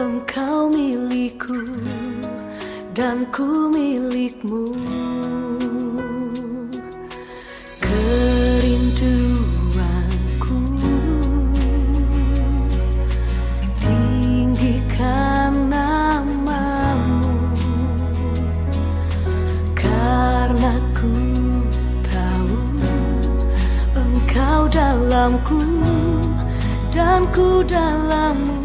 Engkau milikku dan ku milikmu. Kerinduanku Tinggikan namamu. Karena ku tahu Engkau dalamku Dan ku dalammu.